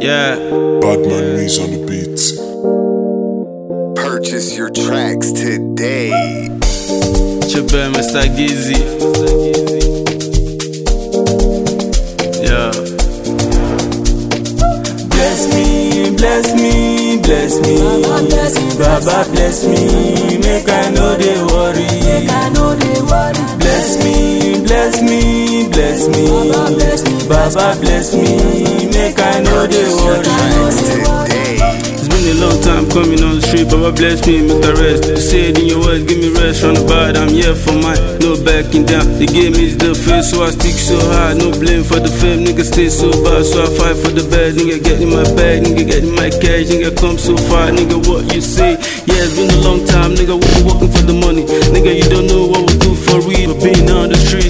Yeah. Badman Me's on the beat. Purchase your tracks today. Chubbe, Mizta Gizzy. Yeah. Bless me, bless me, bless me. Baba bless me, Baba bless me, make I no dey worry. Make I no dey worry. Bless me, bless me, bless me. Baba bless me, Baba bless me, make I no dey Purchase worry. It's been a long time coming on the street, Baba bless me, make I rest. Say it in your words, give me rest from the bad. I'm here for mine, no backing down. The game is the face, so I stick so hard. No blame for the fame, nigga stay so bad. So I fight for the bad, nigga get in my bag, nigga get in my cash, nigga come so far, nigga what you say. Yeah, it's been a long time, nigga we been working for the money. Nigga you don't know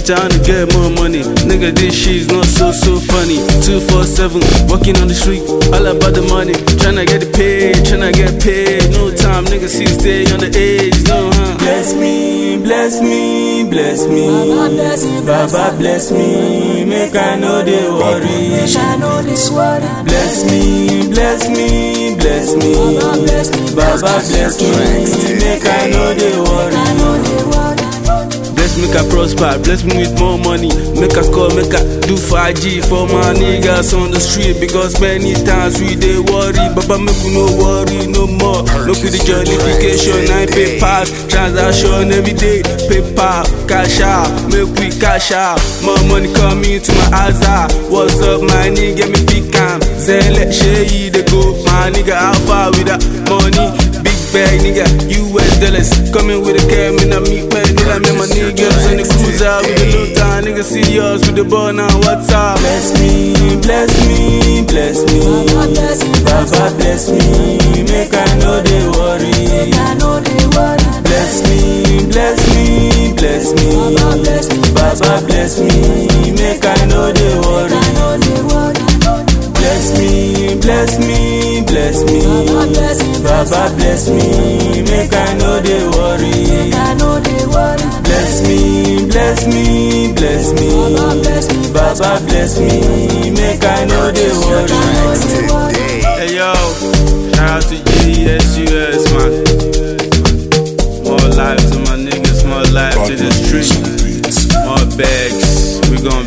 trying to get more money. Nigga this shit's not so so funny. 247, walking on the street, all about the money. Tryna get it paid, tryna get paid. No time, nigga see stay on the edge, no huh. Bless me, bless me, bless me. Baba bless me, Baba bless me, make I know they worry. Make I know dey worry. Bless me, bless me, bless me. Baba bless me, Baba bless me, make I no dey worry. Me, make I prosper. Bless me with more money. Make I call, make I do 5G for my niggas on the street. Because many times we they worry. Baba, make we no worry no more. Look with the jollification. I pay pass. Transaction every day. PayPal, cash out. Make we cash out. More money coming to my Aza. What's up, my nigga? Me big cam. Zele, shey, they go. My nigga, how far with that? Dollars. Coming with a cam and I meet my nigga. Me my niggas on the cruiser with the low time. Nigga, see us with the ball now. What's up? Bless me, bless me, bless me. Baba bless me, make I no dey worry. I. Bless me, bless me, bless me. Baba bless me, make I. I no dey worry. Bless me, bless me, bless me. Baba bless me, Baba bless me, make I no dey worry. Make I no dey worry. Bless me, bless me, bless me. Baba bless me, Baba bless me, make I no dey worry. Tracks today. Hey yo, shout out to GSUS, man. More life to my niggas, more life to the Badman street, Me's on the beat. more bags. We gon'